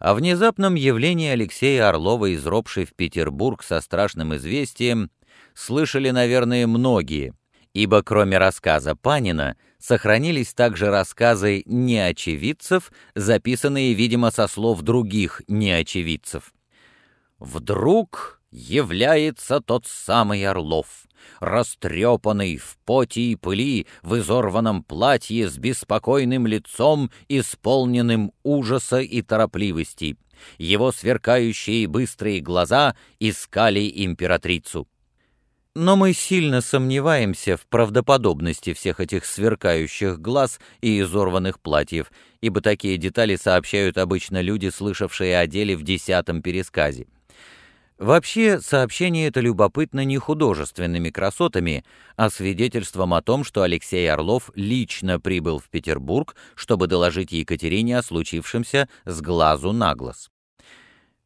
О внезапном явлении Алексея Орлова, изробшей в Петербург со страшным известием, слышали, наверное, многие, ибо кроме рассказа Панина сохранились также рассказы неочевидцев, записанные, видимо, со слов других неочевидцев. «Вдруг является тот самый Орлов» растрепанный, в поте и пыли, в изорванном платье, с беспокойным лицом, исполненным ужаса и торопливости. Его сверкающие быстрые глаза искали императрицу. Но мы сильно сомневаемся в правдоподобности всех этих сверкающих глаз и изорванных платьев, ибо такие детали сообщают обычно люди, слышавшие о деле в десятом пересказе. Вообще, сообщение это любопытно не художественными красотами, а свидетельством о том, что Алексей Орлов лично прибыл в Петербург, чтобы доложить Екатерине о случившемся с глазу на глаз.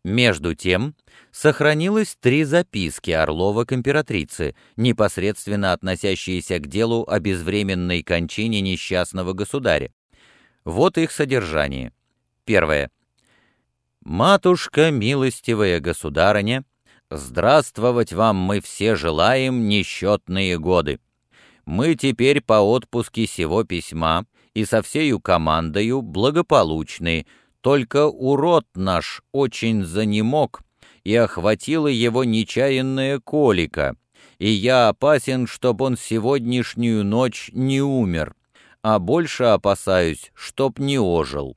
Между тем, сохранилось три записки Орлова к императрице, непосредственно относящиеся к делу о безвременной кончине несчастного государя. Вот их содержание. Первое. «Матушка, милостивая государыня, здравствовать вам мы все желаем несчетные годы. Мы теперь по отпуске сего письма и со всею командою благополучны, только урод наш очень занемог, и охватила его нечаянная колика, и я опасен, чтоб он сегодняшнюю ночь не умер, а больше опасаюсь, чтоб не ожил.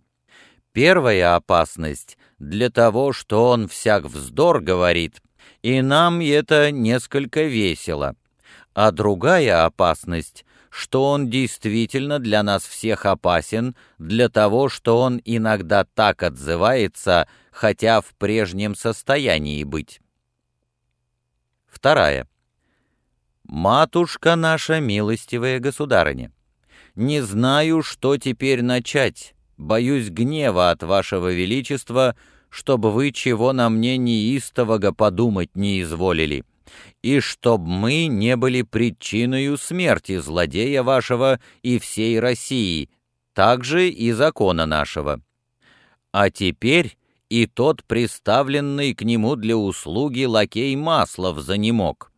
Первая опасность для того, что он всяк вздор говорит, и нам это несколько весело. А другая опасность, что он действительно для нас всех опасен, для того, что он иногда так отзывается, хотя в прежнем состоянии быть. Вторая. «Матушка наша, милостивая государыня, не знаю, что теперь начать, боюсь гнева от вашего величества, чтобы вы чего на мне неистового подумать не изволили, и чтоб мы не были причиною смерти злодея вашего и всей России, также и закона нашего. А теперь и тот приставленный к нему для услуги лакей Маслов занемог,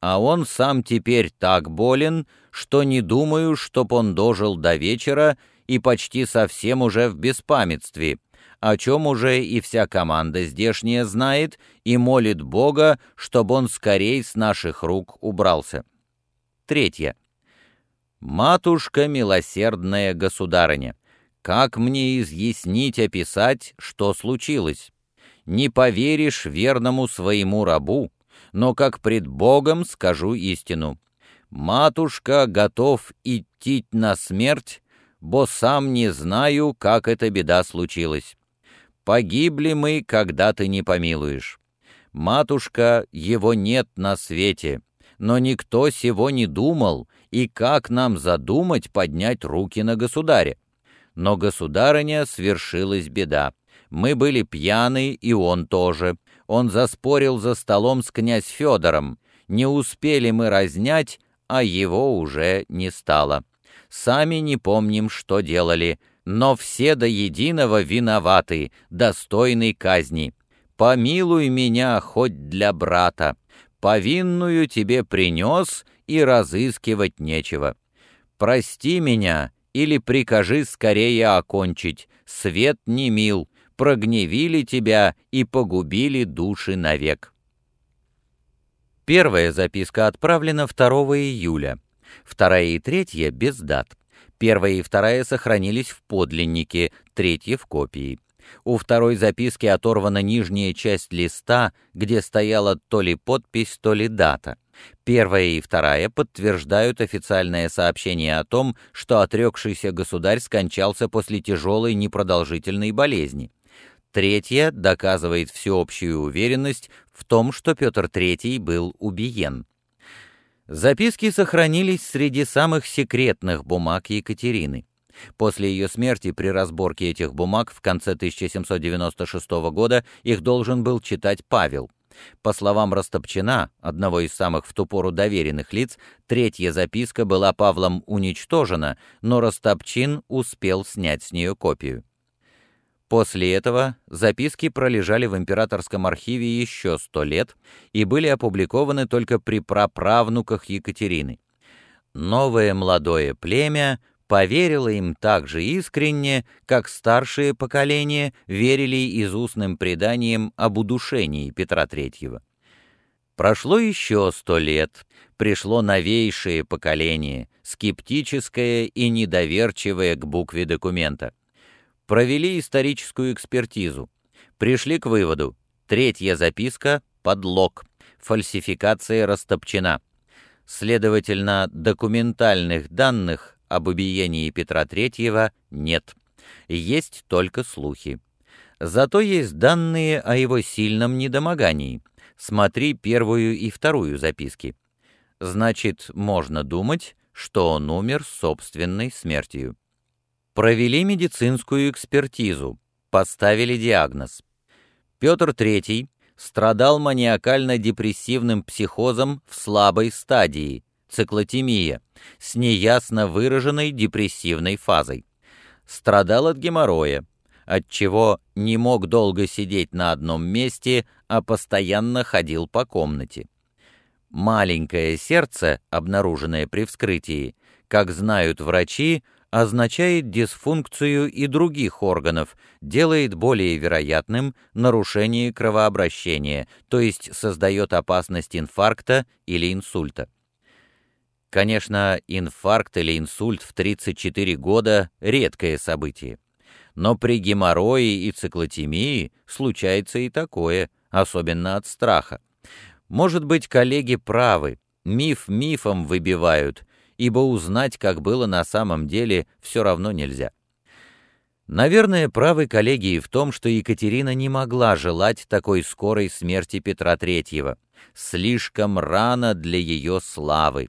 а он сам теперь так болен, что не думаю, чтоб он дожил до вечера и почти совсем уже в беспамятстве, о чем уже и вся команда здешняя знает и молит Бога, чтобы он скорей с наших рук убрался. Третье. «Матушка милосердная государыня, как мне изъяснить, описать, что случилось? Не поверишь верному своему рабу, но как пред Богом скажу истину. Матушка готов идти на смерть, бо сам не знаю, как эта беда случилась. Погибли мы, когда ты не помилуешь. Матушка, его нет на свете, но никто сего не думал, и как нам задумать поднять руки на государя? Но государыня свершилась беда. Мы были пьяны, и он тоже. Он заспорил за столом с князь Федором. Не успели мы разнять, а его уже не стало. Сами не помним, что делали, но все до единого виноваты, достойны казни. Помилуй меня хоть для брата. Повинную тебе принес, и разыскивать нечего. Прости меня или прикажи скорее окончить. Свет не мил, прогневили тебя и погубили души навек. Первая записка отправлена 2 июля вторая и третья без дат. Первая и вторая сохранились в подлиннике, третья в копии. У второй записки оторвана нижняя часть листа, где стояла то ли подпись, то ли дата. Первая и вторая подтверждают официальное сообщение о том, что отрекшийся государь скончался после тяжелой непродолжительной болезни. Третья доказывает всеобщую уверенность в том, что Петр III был убиен. Записки сохранились среди самых секретных бумаг Екатерины. После ее смерти при разборке этих бумаг в конце 1796 года их должен был читать Павел. По словам Растопчина, одного из самых в ту пору доверенных лиц, третья записка была Павлом уничтожена, но Растопчин успел снять с нее копию. После этого записки пролежали в императорском архиве еще сто лет и были опубликованы только при праправнуках Екатерины. Новое молодое племя поверило им так же искренне, как старшие поколения верили изустным преданиям об удушении Петра III. Прошло еще сто лет, пришло новейшее поколение, скептическое и недоверчивое к букве документа провели историческую экспертизу, пришли к выводу, третья записка — подлог, фальсификация растопчена. Следовательно, документальных данных об убиении Петра III нет. Есть только слухи. Зато есть данные о его сильном недомогании. Смотри первую и вторую записки. Значит, можно думать, что он умер собственной смертью. Провели медицинскую экспертизу, поставили диагноз. Петр III страдал маниакально-депрессивным психозом в слабой стадии, циклотемия, с неясно выраженной депрессивной фазой. Страдал от геморроя, отчего не мог долго сидеть на одном месте, а постоянно ходил по комнате. Маленькое сердце, обнаруженное при вскрытии, как знают врачи, означает дисфункцию и других органов, делает более вероятным нарушение кровообращения, то есть создает опасность инфаркта или инсульта. Конечно, инфаркт или инсульт в 34 года – редкое событие. Но при геморрое и циклотемии случается и такое, особенно от страха. Может быть, коллеги правы, миф мифом выбивают, ибо узнать, как было на самом деле, все равно нельзя. Наверное, правы коллеги в том, что Екатерина не могла желать такой скорой смерти Петра III. Слишком рано для ее славы.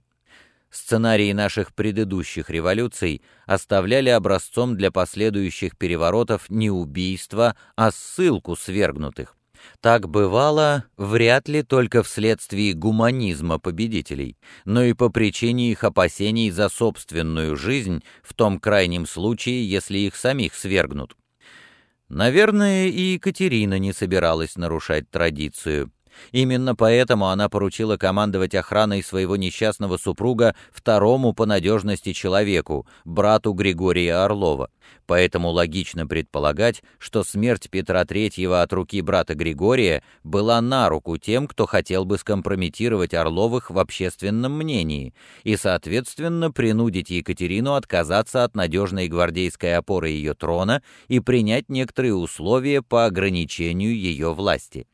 Сценарии наших предыдущих революций оставляли образцом для последующих переворотов не убийство, а ссылку свергнутых. Так бывало вряд ли только вследствие гуманизма победителей, но и по причине их опасений за собственную жизнь, в том крайнем случае, если их самих свергнут. Наверное, и Екатерина не собиралась нарушать традицию. Именно поэтому она поручила командовать охраной своего несчастного супруга второму по надежности человеку, брату Григория Орлова. Поэтому логично предполагать, что смерть Петра III от руки брата Григория была на руку тем, кто хотел бы скомпрометировать Орловых в общественном мнении и, соответственно, принудить Екатерину отказаться от надежной гвардейской опоры ее трона и принять некоторые условия по ограничению ее власти.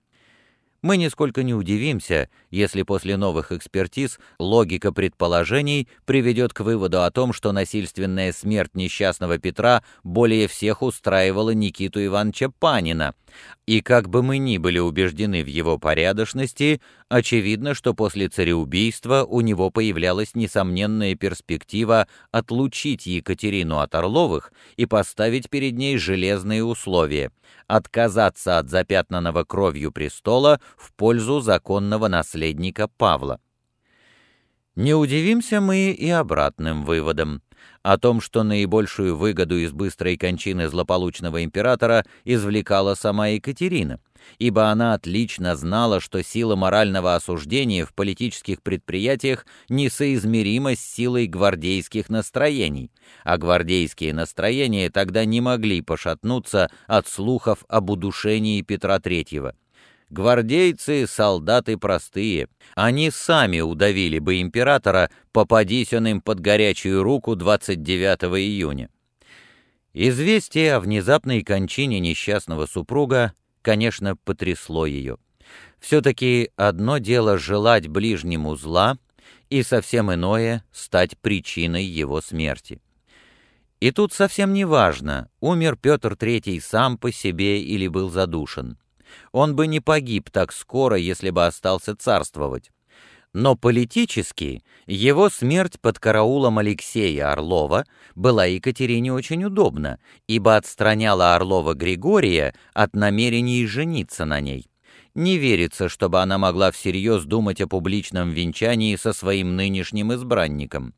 Мы нисколько не удивимся, если после новых экспертиз логика предположений приведет к выводу о том, что насильственная смерть несчастного Петра более всех устраивала Никиту Ивановича Панина. И как бы мы ни были убеждены в его порядочности, очевидно, что после цареубийства у него появлялась несомненная перспектива отлучить Екатерину от Орловых и поставить перед ней железные условия — отказаться от запятнанного кровью престола в пользу законного наследника Павла. Не удивимся мы и обратным выводом о том, что наибольшую выгоду из быстрой кончины злополучного императора извлекала сама Екатерина, ибо она отлично знала, что сила морального осуждения в политических предприятиях несоизмерима с силой гвардейских настроений, а гвардейские настроения тогда не могли пошатнуться от слухов об удушении Петра III. Гвардейцы — солдаты простые. Они сами удавили бы императора, попадись он им под горячую руку 29 июня. Известие о внезапной кончине несчастного супруга, конечно, потрясло ее. Все-таки одно дело желать ближнему зла, и совсем иное — стать причиной его смерти. И тут совсем не важно, умер Петр III сам по себе или был задушен он бы не погиб так скоро, если бы остался царствовать. Но политически его смерть под караулом Алексея Орлова была Екатерине очень удобна, ибо отстраняла Орлова Григория от намерений жениться на ней. Не верится, чтобы она могла всерьез думать о публичном венчании со своим нынешним избранником.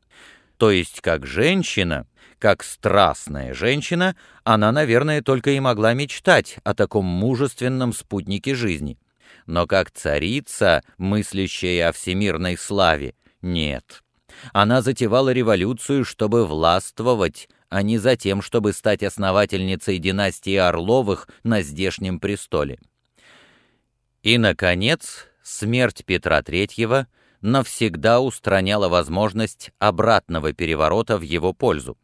То есть, как женщина, Как страстная женщина, она, наверное, только и могла мечтать о таком мужественном спутнике жизни. Но как царица, мыслящая о всемирной славе, нет. Она затевала революцию, чтобы властвовать, а не за тем, чтобы стать основательницей династии Орловых на здешнем престоле. И, наконец, смерть Петра III навсегда устраняла возможность обратного переворота в его пользу.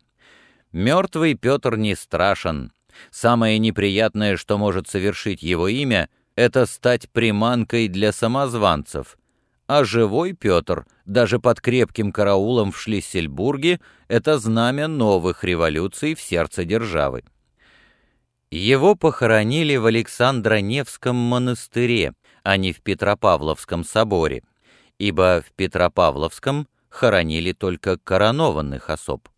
Мертвый Петр не страшен. Самое неприятное, что может совершить его имя, это стать приманкой для самозванцев. А живой Петр, даже под крепким караулом в Шлиссельбурге, это знамя новых революций в сердце державы. Его похоронили в Александро-Невском монастыре, а не в Петропавловском соборе, ибо в Петропавловском хоронили только коронованных особ.